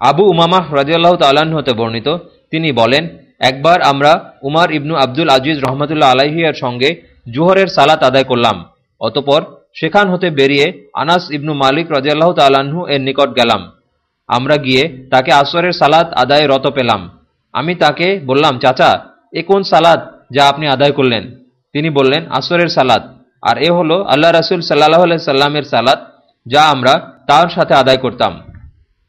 আবু উমামাহ রাজিয়াল্লাহ তাল্লাহ্ন হতে বর্ণিত। তিনি বলেন, একবার আমরা উমার ইবনু আব্দুল আজিজ রহমতুল্লাহ আলাহিয়ার সঙ্গে জুহরের সালাত আদায় করলাম। অতপর সেখান হতে বেরিয়ে আনাস ইবনু মালিক রাজিয়াল্লাহ তাল্লাহ্ন এর নিকট গেলাম। আমরা গিয়ে তাকে আসরের সালাত আদায় রত পেলাম। আমি তাকে বললাম, চাচা, এ কোন সালাত যা আপনি আদায় করলেন? তিনি বললেন, আসরের সালাত। আর এ হলো আল্লাহ রাসুল সাল্লাহ সাল্লামের সালাত যা আমরা তার সাথে আদায় করতাম।